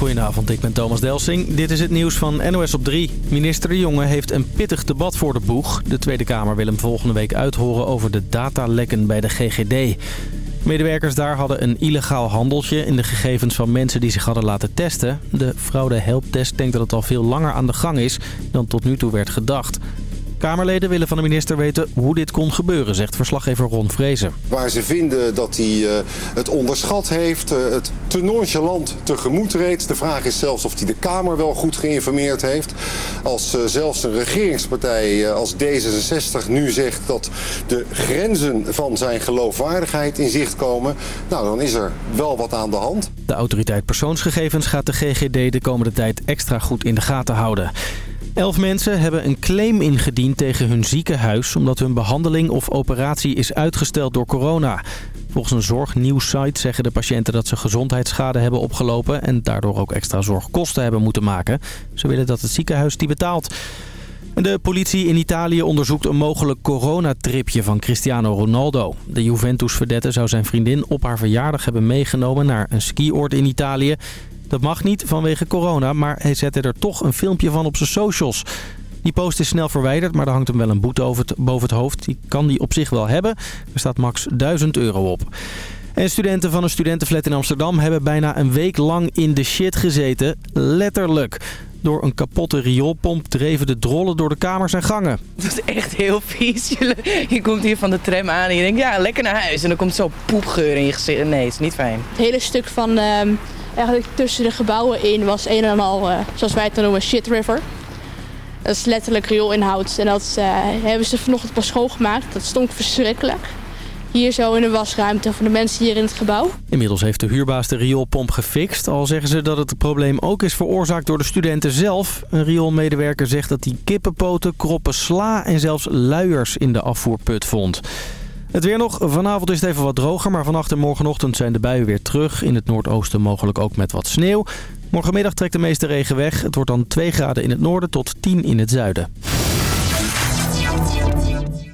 Goedenavond, ik ben Thomas Delsing. Dit is het nieuws van NOS op 3. Minister Jonge heeft een pittig debat voor de boeg. De Tweede Kamer wil hem volgende week uithoren over de datalekken bij de GGD. Medewerkers daar hadden een illegaal handeltje in de gegevens van mensen die zich hadden laten testen. De fraude helptest denkt dat het al veel langer aan de gang is dan tot nu toe werd gedacht. Kamerleden willen van de minister weten hoe dit kon gebeuren, zegt verslaggever Ron Vrezen. Waar ze vinden dat hij uh, het onderschat heeft, uh, het te nonchalant tegemoet reed. De vraag is zelfs of hij de Kamer wel goed geïnformeerd heeft. Als uh, zelfs een regeringspartij als D66 nu zegt dat de grenzen van zijn geloofwaardigheid in zicht komen... nou, dan is er wel wat aan de hand. De autoriteit persoonsgegevens gaat de GGD de komende tijd extra goed in de gaten houden. Elf mensen hebben een claim ingediend tegen hun ziekenhuis... omdat hun behandeling of operatie is uitgesteld door corona. Volgens een zorgnieuwssite zeggen de patiënten dat ze gezondheidsschade hebben opgelopen... en daardoor ook extra zorgkosten hebben moeten maken. Ze willen dat het ziekenhuis die betaalt. De politie in Italië onderzoekt een mogelijk coronatripje van Cristiano Ronaldo. De Juventus-verdette zou zijn vriendin op haar verjaardag hebben meegenomen naar een skioord in Italië. Dat mag niet vanwege corona, maar hij zette er toch een filmpje van op zijn socials. Die post is snel verwijderd, maar er hangt hem wel een boete over het, boven het hoofd. Die kan die op zich wel hebben. Er staat max 1000 euro op. En studenten van een studentenflat in Amsterdam hebben bijna een week lang in de shit gezeten. Letterlijk. Door een kapotte rioolpomp dreven de drollen door de kamers en gangen. Dat is echt heel vies. Je komt hier van de tram aan en je denkt, ja, lekker naar huis. En dan komt zo poepgeur in je gezicht. Nee, het is niet fijn. Het hele stuk van... Uh eigenlijk tussen de gebouwen in was een en al, uh, zoals wij het dan noemen, shit river. Dat is letterlijk riool-inhoud. En dat uh, hebben ze vanochtend pas schoongemaakt. Dat stonk verschrikkelijk. Hier zo in de wasruimte van de mensen hier in het gebouw. Inmiddels heeft de huurbaas de rioolpomp gefixt. Al zeggen ze dat het probleem ook is veroorzaakt door de studenten zelf. Een rioolmedewerker zegt dat hij kippenpoten, kroppen sla en zelfs luiers in de afvoerput vond. Het weer nog. Vanavond is het even wat droger, maar vannacht en morgenochtend zijn de buien weer terug. In het noordoosten mogelijk ook met wat sneeuw. Morgenmiddag trekt de meeste regen weg. Het wordt dan 2 graden in het noorden tot 10 in het zuiden.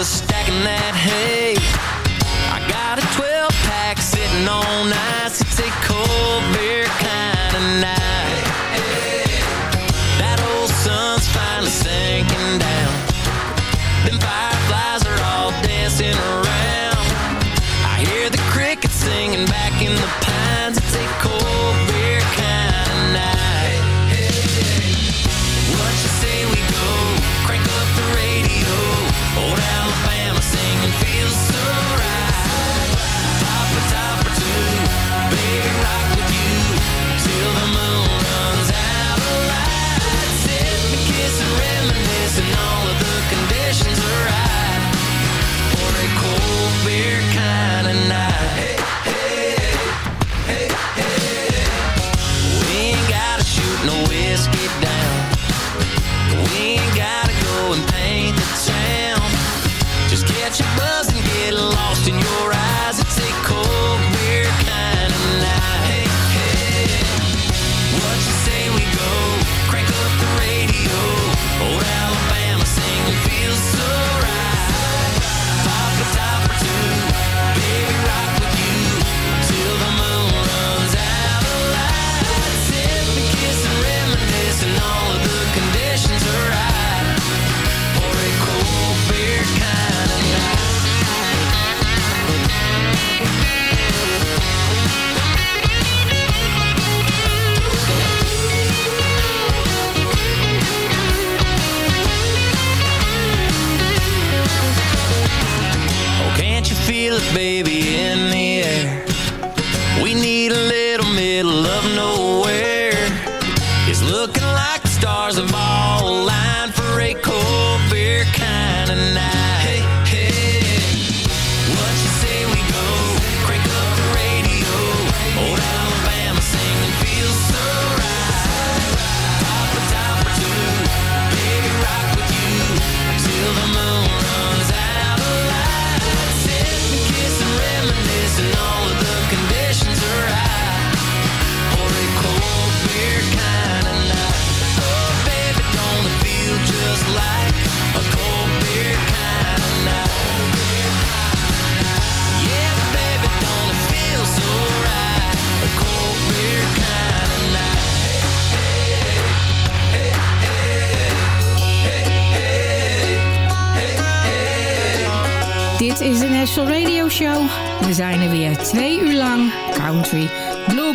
Just stacking that hay. I got a 12 pack sitting on ice. It's a cold beer kind of night. That old sun's finally sinking down. Them fireflies are all dancing around. I hear the crickets singing back in the pines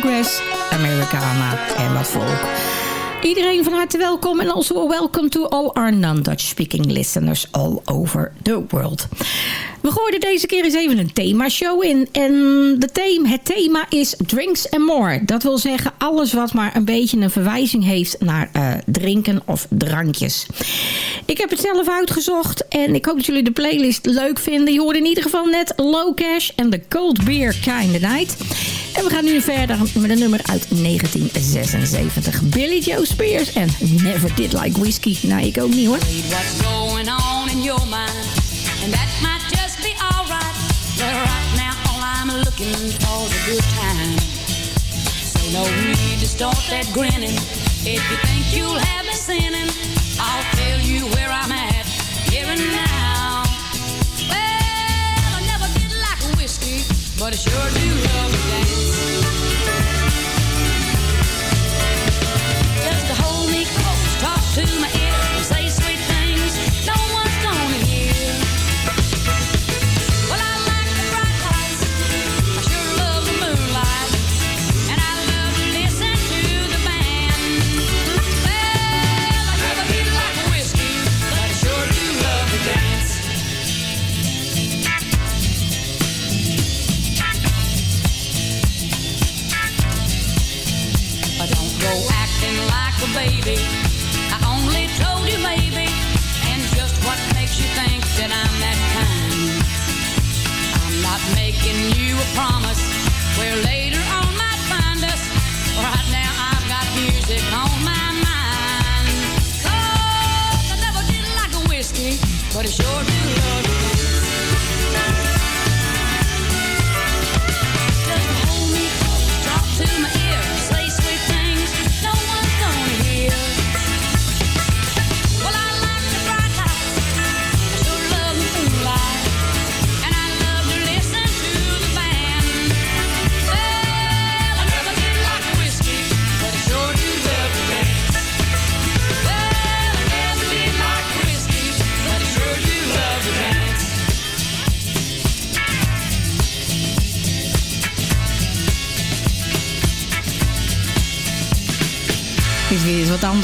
Bluegrass, Americana en wat volk. Iedereen van harte welkom en also welcome to all our non-Dutch speaking listeners all over the world. We gooiden deze keer eens even een themashow in. En de thema, het thema is Drinks and More. Dat wil zeggen alles wat maar een beetje een verwijzing heeft naar eh, drinken of drankjes. Ik heb het zelf uitgezocht en ik hoop dat jullie de playlist leuk vinden. Je hoorde in ieder geval net Low Cash en The Cold Beer Kind of Night. En we gaan nu verder met een nummer uit 1976. Billy Joe Spears en Never Did Like Whiskey. Nou, ik ook niet hoor. what's going on in your mind. And that might just be alright. But right now, all I'm looking for is a good time. So no need to start that grinning. If you think you'll have me sinning, I'll tell you where I'm at, here and now. Well, I never did like whiskey, but I sure do love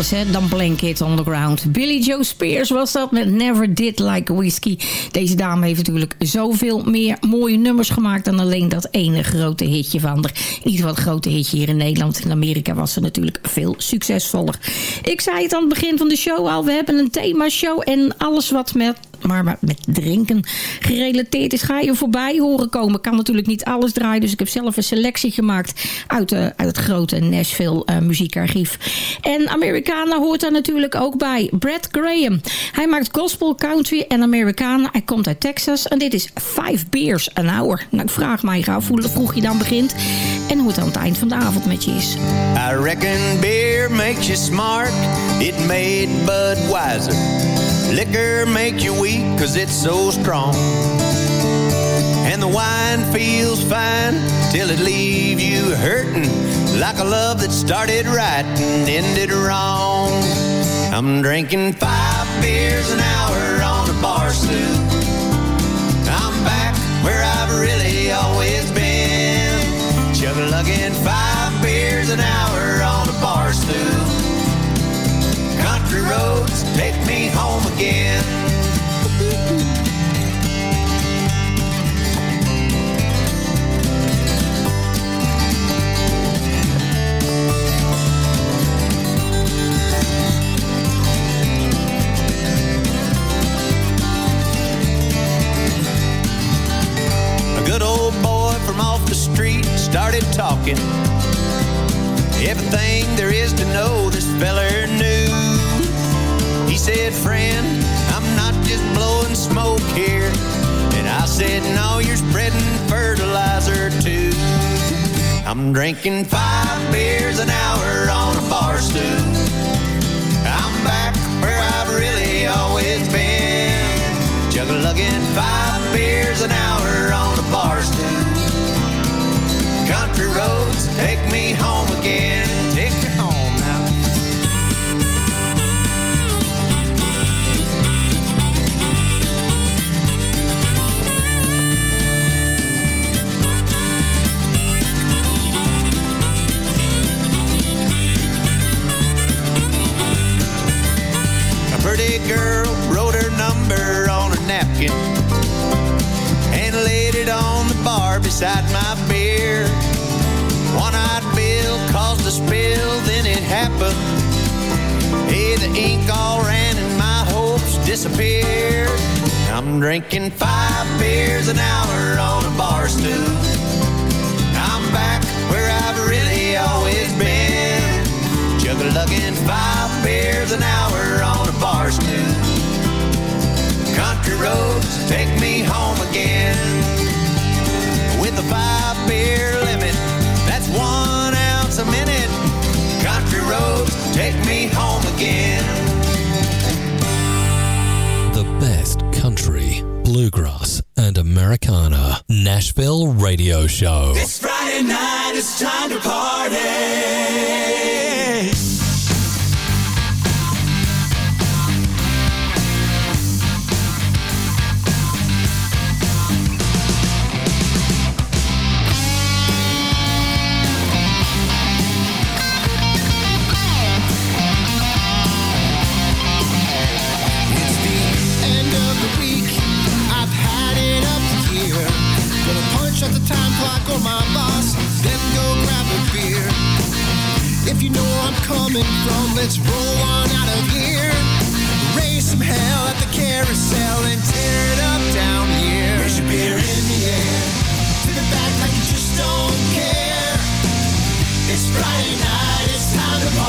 anders hè, dan Blanket on the Ground. Billy Joe Spears was dat met Never Did Like Whiskey. Deze dame heeft natuurlijk zoveel meer mooie nummers gemaakt... dan alleen dat ene grote hitje van haar. In ieder grote hitje hier in Nederland. In Amerika was ze natuurlijk veel succesvoller. Ik zei het aan het begin van de show al. We hebben een themashow en alles wat met maar met- drinken gerelateerd is, ga je voorbij horen komen. Kan natuurlijk niet alles draaien, dus ik heb zelf een selectie gemaakt uit, eh, uit het grote Nashville eh, muziekarchief. En Americana hoort daar natuurlijk ook bij. Brad Graham. Hij maakt gospel, country en Americana. Hij komt uit Texas en dit is Five Beers an Hour. Nou, ik vraag mij gauw hoe vroeg je dan begint en hoe het aan het eind van de avond met je is. I reckon beer makes you smart. It made Budweiser. Liquor make you weak cause it's so strong. And the wine feels fine till it leaves you hurting. Like a love that started right and ended wrong. I'm drinking five beers an hour on a bar stool. I'm back where I've really always been. Chug-a-lugging five beers an hour on a bar stool country roads take me home again. A good old boy from off the street started talking. Everything there is to know, this feller knew. He said, friend, I'm not just blowing smoke here. And I said, no, you're spreading fertilizer too. I'm drinking five beers an hour on a bar stool. I'm back where I've really always been. Juggle-lugging five beers an hour on a bar stool. Country roads take me home again. Beside my beer. One-eyed Bill caused a spill, then it happened. Hey, the ink all ran and my hopes disappeared. I'm drinking five beers an hour on a bar stool. I'm back where I've really always been. Juggle-lugging five beers an hour on a bar stool. Country roads take me home again. With a five beer limit, that's one ounce a minute. Country roads take me home again. The best country, bluegrass, and Americana. Nashville Radio Show. It's Friday night, it's time to party. On my boss, then go grab a beer. If you know I'm coming from, let's roll on out of here. Raise some hell at the carousel and tear it up down here. Raise your beer in the air. Tip it back like you just don't care. It's Friday night, it's time to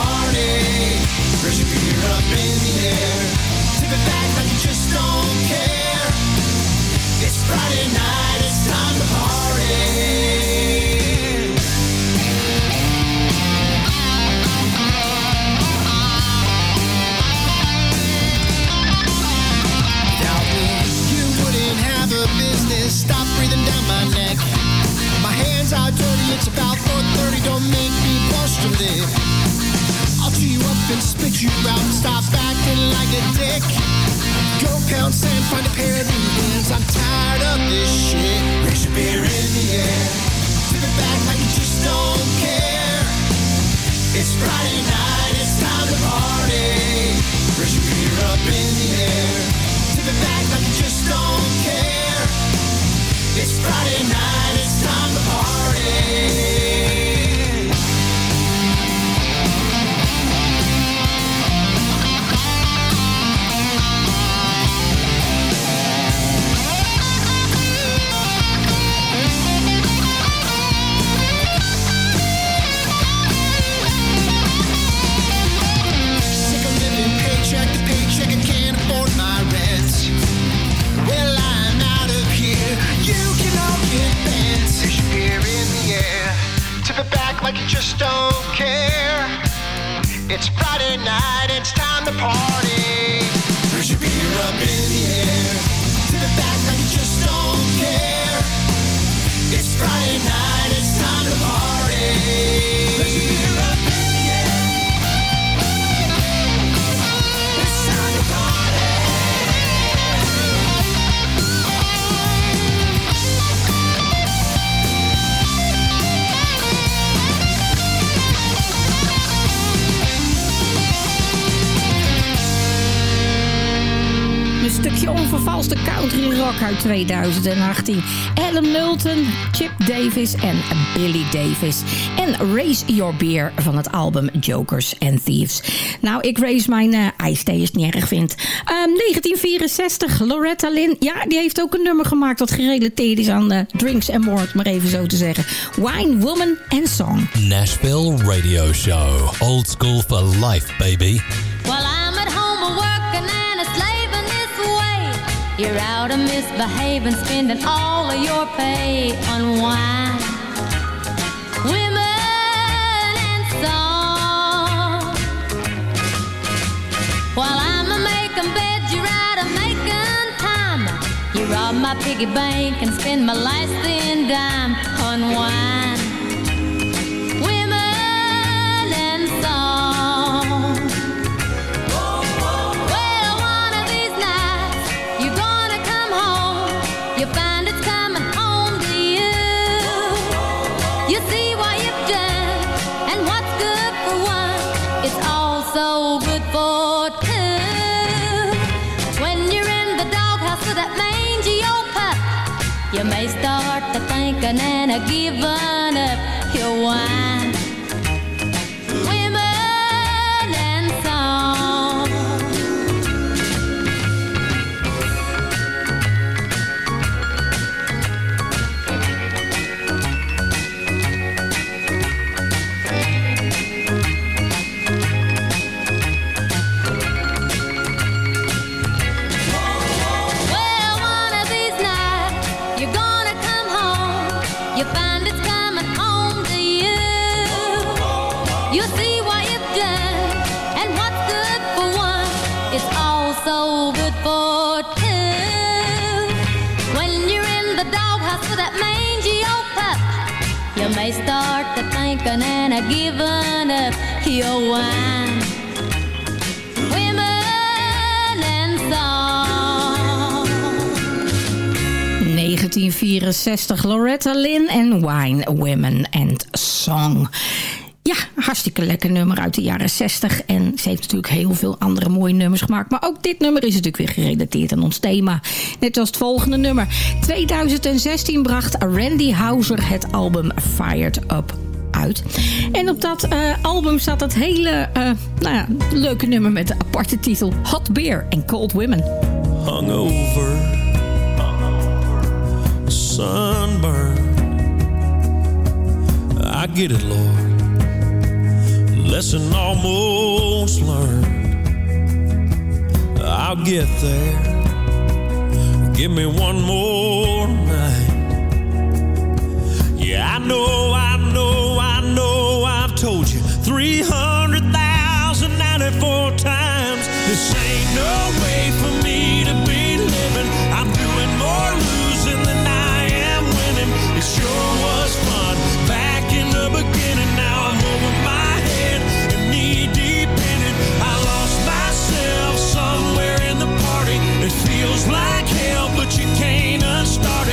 was de country rock uit 2018. Adam Nulton, Chip Davis en Billy Davis. En Raise Your Beer van het album Jokers and Thieves. Nou, ik raise mijn uh, ijsthee als niet erg vind. Um, 1964, Loretta Lynn. Ja, die heeft ook een nummer gemaakt dat gerelateerd is aan uh, drinks and more, maar even zo te zeggen. Wine, Woman and Song. Nashville Radio Show. Old school for life, baby. Well, You're out of misbehaving, spending all of your pay on wine. Women and song. While I'm a making bed, you're out of making time. You rob my piggy bank and spend my last thin dime on wine. And a giving and giving up your wine. Women and song. 1964, Loretta Lynn en Wine, Women and Song. Ja, hartstikke lekker nummer uit de jaren 60. En ze heeft natuurlijk heel veel andere mooie nummers gemaakt. Maar ook dit nummer is natuurlijk weer gerelateerd aan ons thema. Net als het volgende nummer. 2016 bracht Randy Houser het album Fired Up En op dat eh, album staat dat hele eh, nou ja, leuke nummer met de aparte titel Hot Beer and Cold Women. hungover, sunburn. I get it, Lord. Lesson almost learned. I'll get there. Give me one more night. Yeah, I know, I know, told you 300,094 times. This ain't no way for me to be living. I'm doing more losing than I am winning. It sure was fun back in the beginning. Now I'm over my head and knee deep in it. I lost myself somewhere in the party. It feels like hell, but you can't unstart it.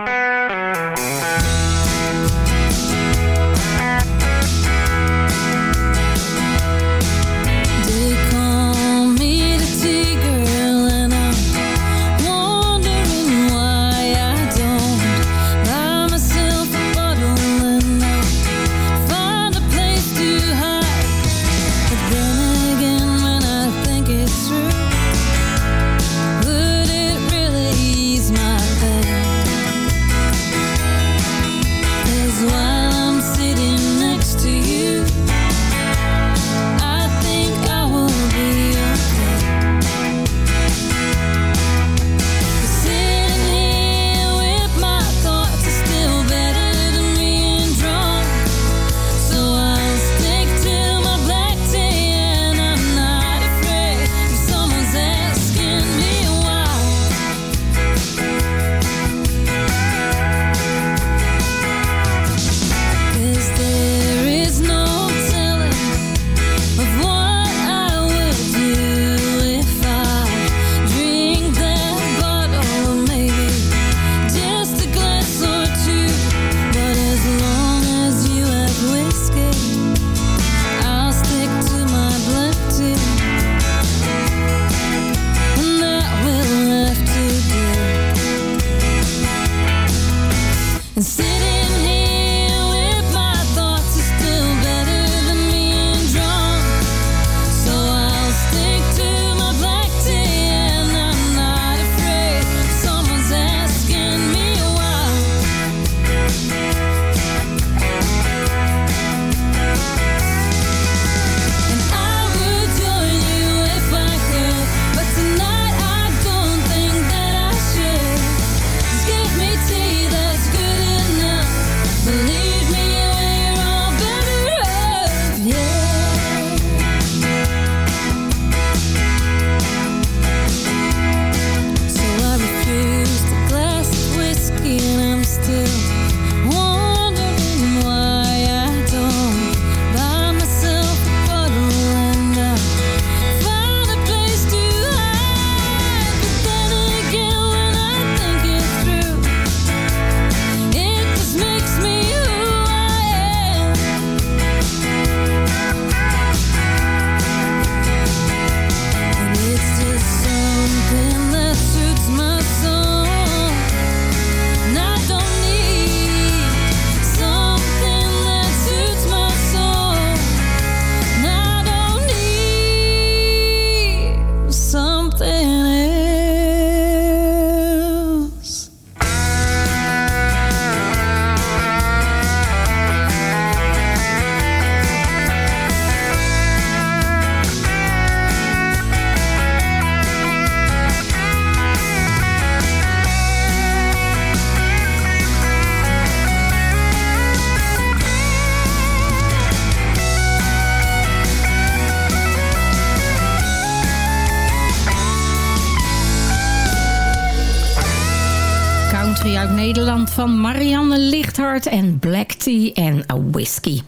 van Marianne Lichthart en Black Tea en Whiskey.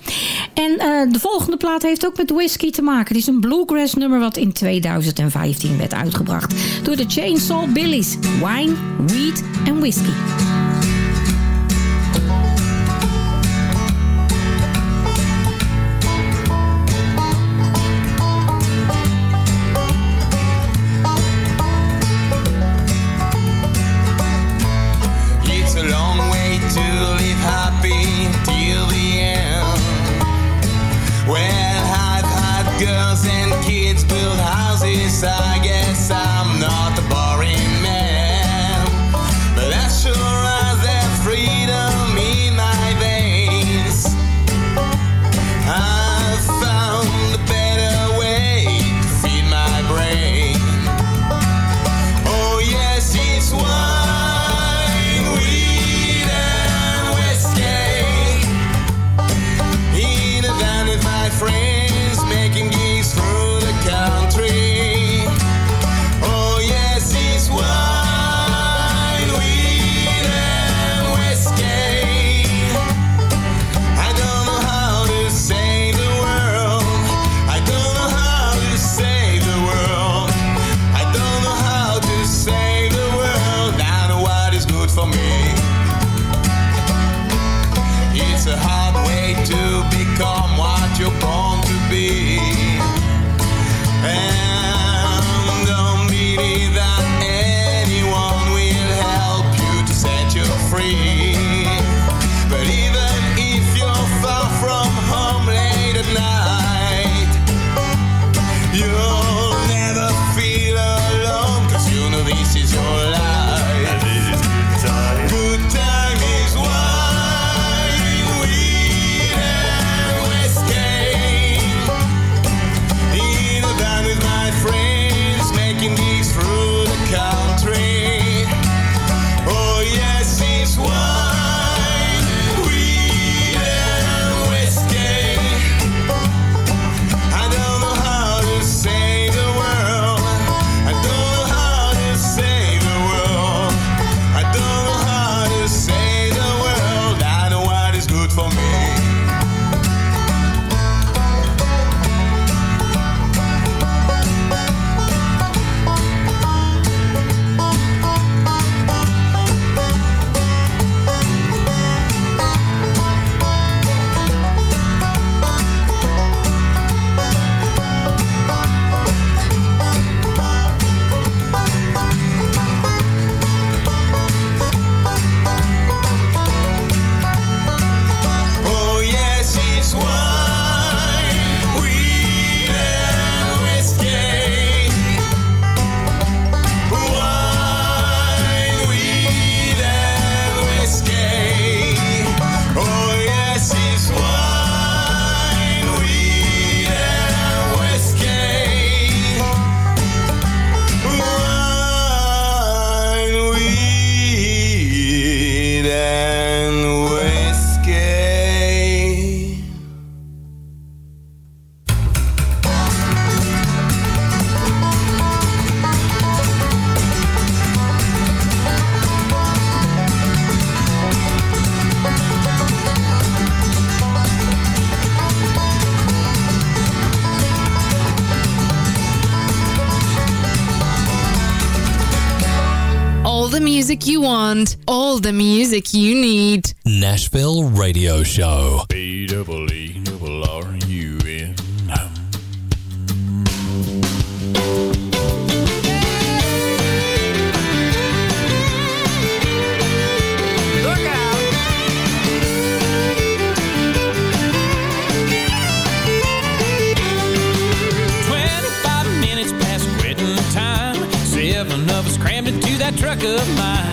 En eh, de volgende plaat heeft ook met whiskey te maken. Het is een bluegrass nummer wat in 2015 werd uitgebracht door de Chainsaw Billies. Wine, Weed en Whiskey. the music you need. Nashville Radio Show. Time. Seven of us crammed into that truck of mine.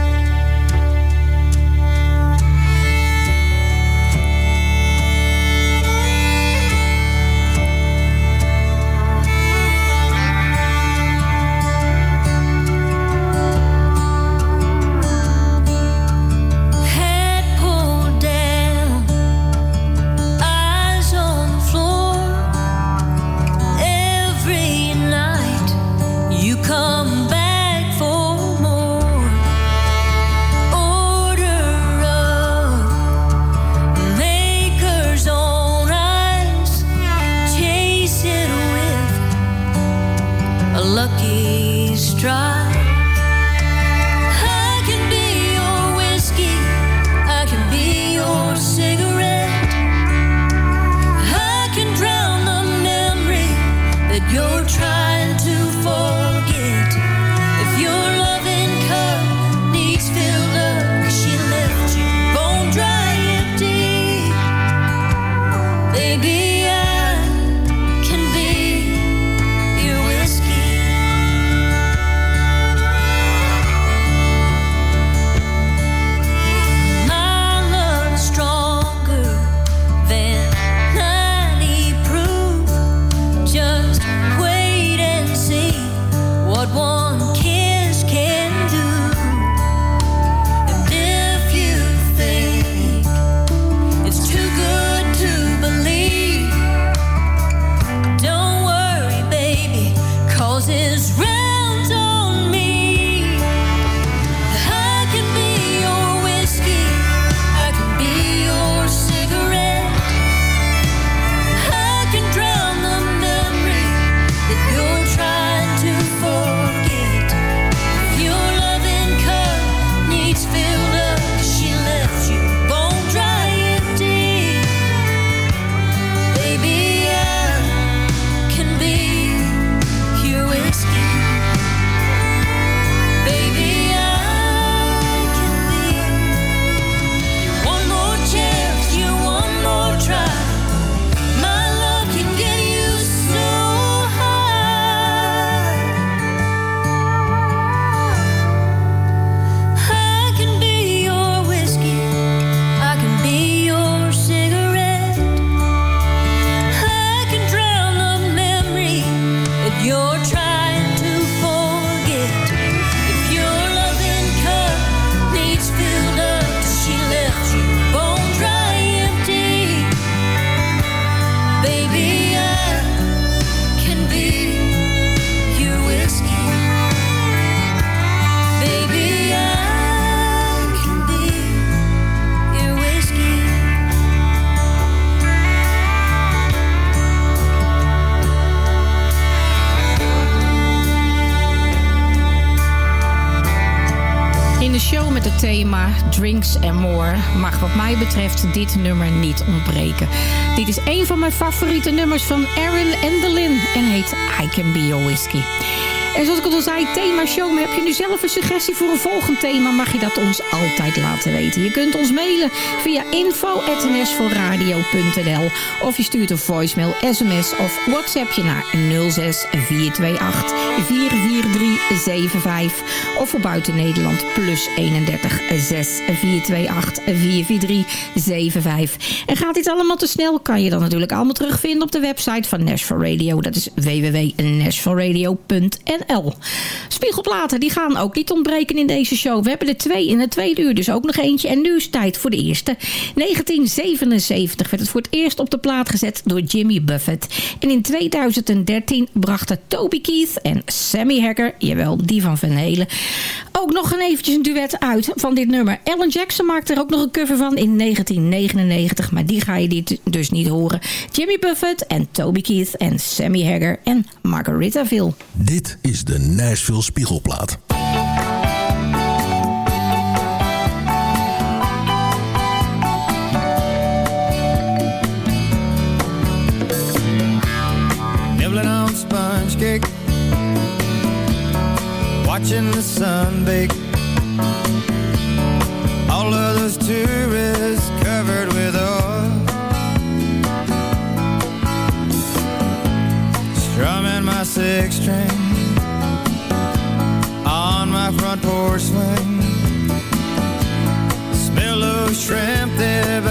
Dit nummer niet ontbreken. Dit is een van mijn favoriete nummers van Aaron Endelin en heet I Can Be Your Whiskey. En zoals ik al zei, thema show. Maar heb je nu zelf een suggestie voor een volgend thema... mag je dat ons altijd laten weten. Je kunt ons mailen via info.nsvoorradio.nl Of je stuurt een voicemail, sms of whatsapp je naar 06 428 44375. Of voor buiten Nederland plus 31 6 428 44375. En gaat dit allemaal te snel, kan je dan natuurlijk allemaal terugvinden op de website van Nashville Radio. Dat is www.nashvilleradio.nl Spiegelplaten, die gaan ook niet ontbreken in deze show. We hebben er twee in het tweede uur, dus ook nog eentje. En nu is tijd voor de eerste. 1977 werd het voor het eerst op de plaat gezet door Jimmy Buffett. En in 2013 brachten Toby Keith en Sammy Hagar, jawel, die van Van Halen, ook nog een eventjes een duet uit van dit nummer. Alan Jackson maakte er ook nog een cover van in 1999, maar die ga je dit dus niet horen. Jimmy Buffett en Toby Keith en Sammy Hagar en Margaritaville. Dit is de Nashville Spiegelplaat. Nibbling on sponge cake. Watching the sun bake. All of those tourists covered with oil. Strumming my six string front porch swing Smell those shrimp, they're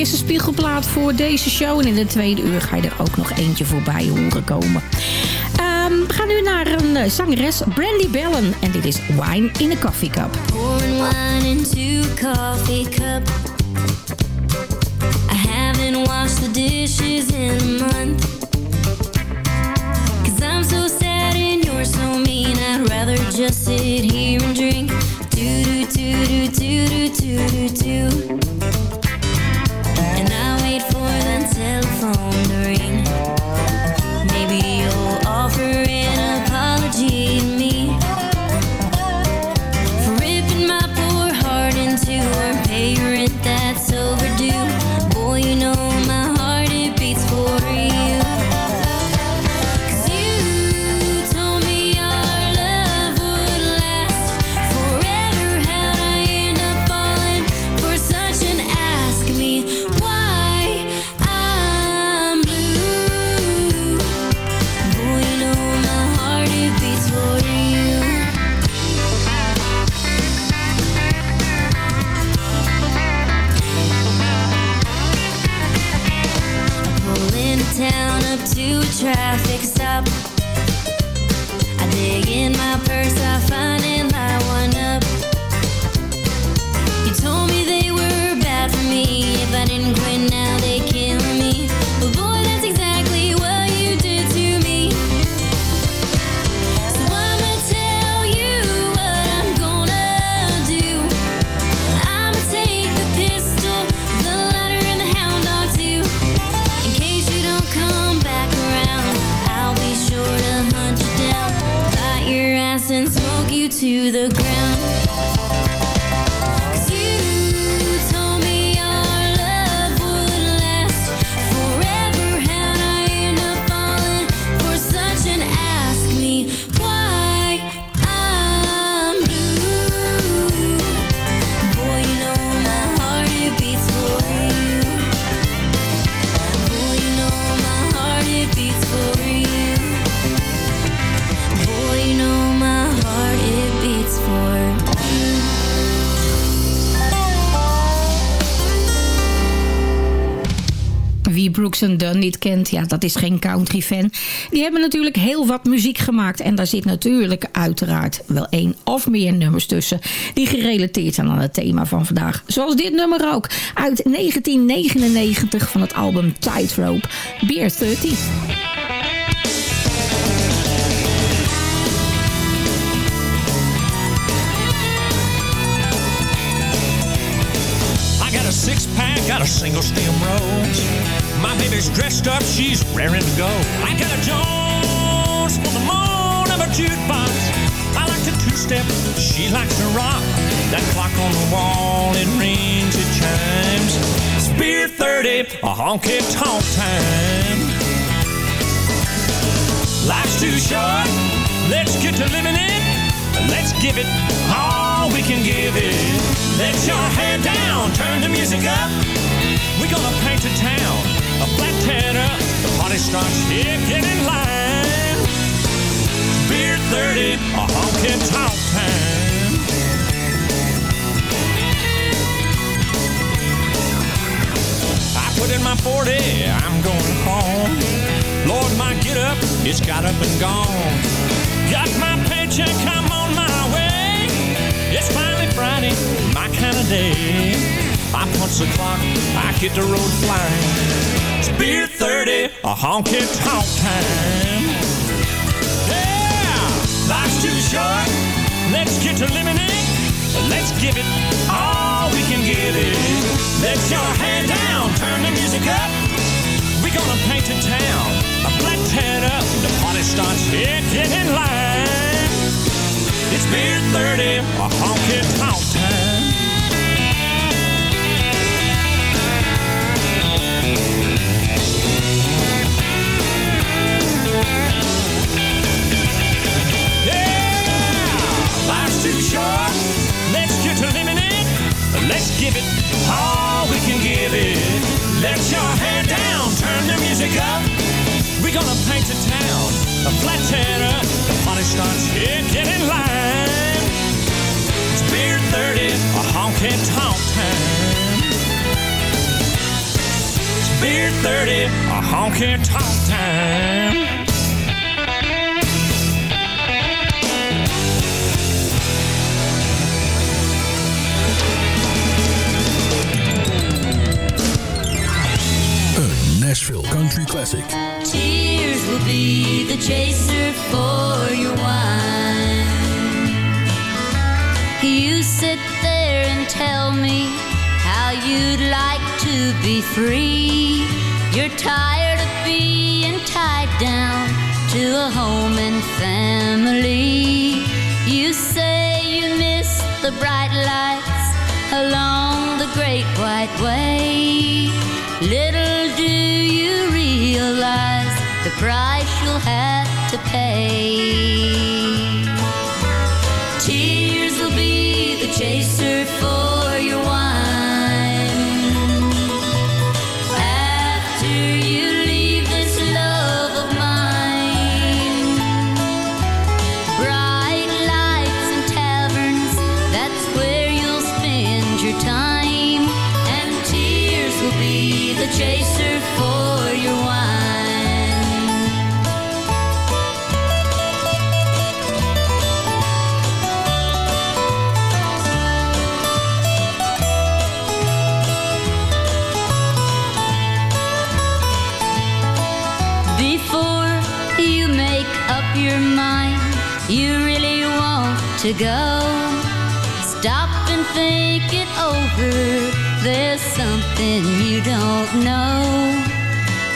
eerste spiegelplaat voor deze show. En in de tweede uur ga je er ook nog eentje voorbij horen komen. Um, we gaan nu naar een eh, zangeres, Brandy Bellen. En dit is Wine in a Coffee Cup. Pouring wine into coffee cup. I haven't washed the dishes in a month. Cause I'm so sad and you're so mean. I'd rather just sit here and drink. Do do do do do do do do do. Wait for the telephone to ring. Maybe you'll offer an to Dunn niet kent, ja, dat is geen country fan. Die hebben natuurlijk heel wat muziek gemaakt. En daar zit natuurlijk uiteraard wel één of meer nummers tussen... die gerelateerd zijn aan het thema van vandaag. Zoals dit nummer ook, uit 1999 van het album Tightrope, Beer 30. I got a six pack, got a single stem rose. My baby's dressed up, she's raring to go. I got a Jones for the moon of a jukebox. I like to two step, she likes to rock. That clock on the wall, it rings, it chimes. It's beer 30, a honky tonk time. Life's too short, let's get to living it. Let's give it all we can give it. Let your hair down, turn the music up. We're gonna paint the town a flat tan. The party starts here, in line. Beer 30, a honky tonk time. I put in my 40, I'm going home. Lord, my get up, it's got up and gone. Got my paycheck, I'm on my way. It's finally Friday, my kind of day. I punch the clock, I get the road flying. It's beer 30, a honky tonk time. Yeah, life's too short, let's get to it. Let's give it all we can give it. Let your hair down, turn the music up. We're gonna paint the town a black tan up. The party starts here, get in line. It's beer 30, a honky tonk time. Too short. Let's get living it. Let's give it all we can give it. Let your hair down, turn the music up. We're gonna paint the town a flat tan up. The party starts here, get in line. It's beer 30, a honky tonk time. It's beer 30, a honky tonk time. Classic. Tears will be the chaser for your wine. You sit there and tell me how you'd like to be free. You're tired of being tied down to a home and family. You say you miss the bright lights along the great white way. Little do you realize the price you'll have to pay. Tears will be the chaser for to go. Stop and think it over. There's something you don't know.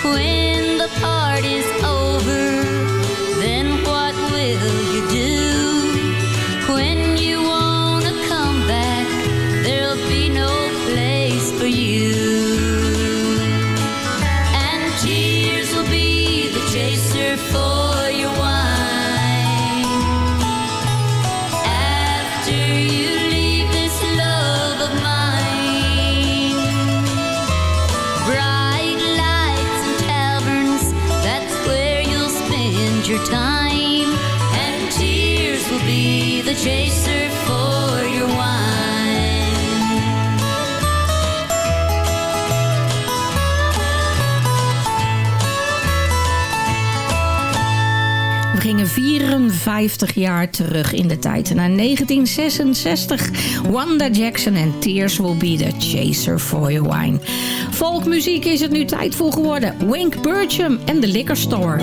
When the party's over, then what will you do? Gingen 54 jaar terug in de tijd. Naar 1966. Wanda Jackson en Tears Will Be The Chaser For Your Wine. Folkmuziek is het nu tijd voor geworden. Wink Burcham en The Liquor Store.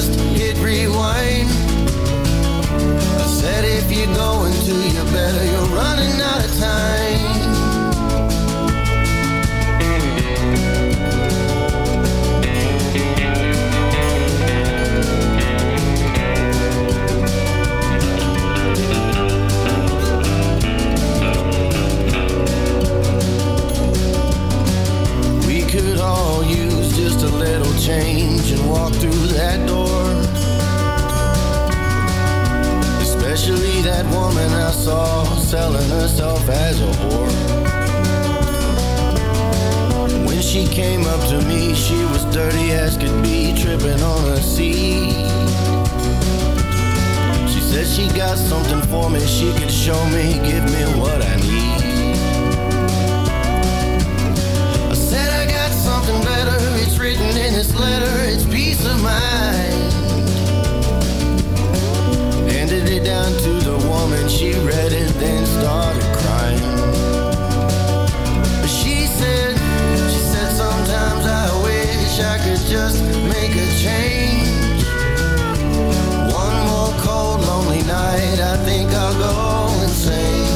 Just hit rewind. I said if you're going to, you better, you're running out of time. We could all use just a little change and walk through that door. Especially that woman I saw selling herself as a whore. When she came up to me, she was dirty as could be, tripping on her seat. She said she got something for me, she could show me, give me what I need. I said I got something better. It's written in this letter. It's peace of mind. and she read it, then started crying. But she said, she said, sometimes I wish I could just make a change. One more cold, lonely night, I think I'll go insane.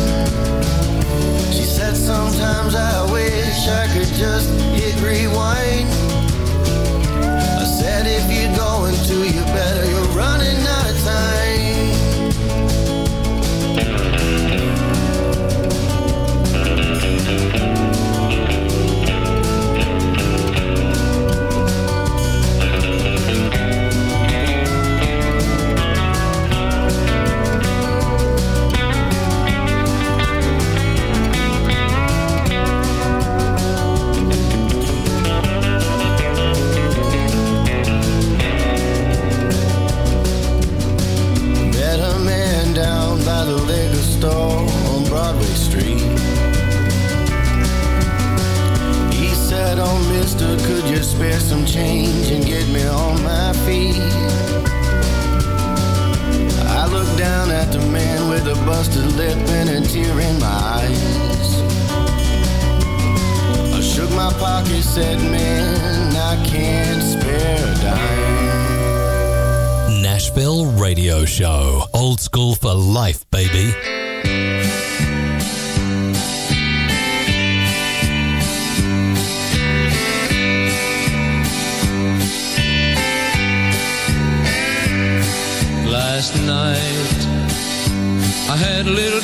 She said, sometimes I wish I could just hit rewind.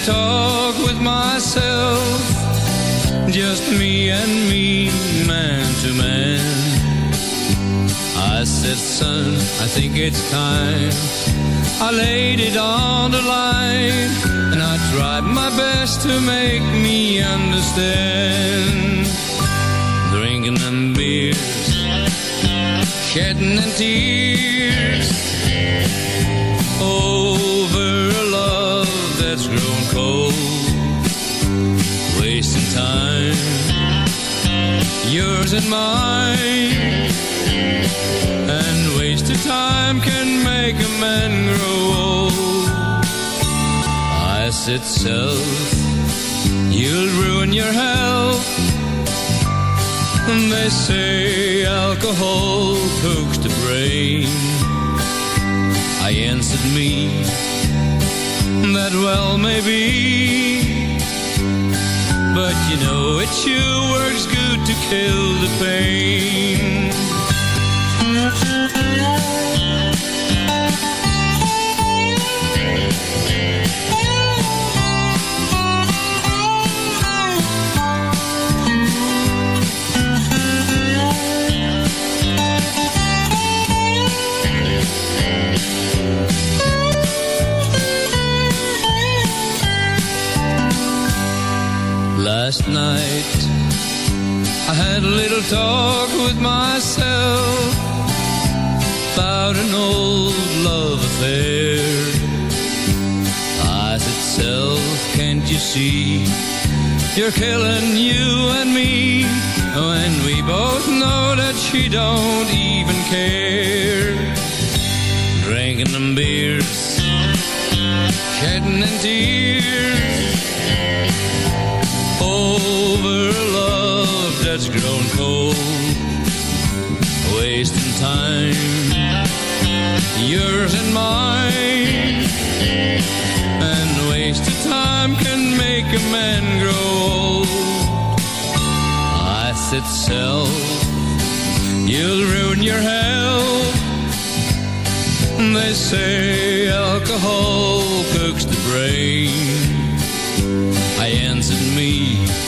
Talk with myself, just me and me, man to man. I said, son, I think it's time. I laid it on the line, and I tried my best to make me understand. Drinking them beers, shedding and tears yours and mine. And wasted time can make a man grow old. I said, self, you'll ruin your health. And they say alcohol cooks the brain. I answered me that well maybe but you know it sure works good to kill the pain Last night I had a little talk with myself about an old love affair. I said, self, can't you see? You're killing you and me when we both know that she don't even care. Drinking them beers, shedding and tears over love that's grown cold, wasting time, yours and mine, and wasted time can make a man grow old. I said, self, you'll ruin your health. They say alcohol cooks the brain. I answered me.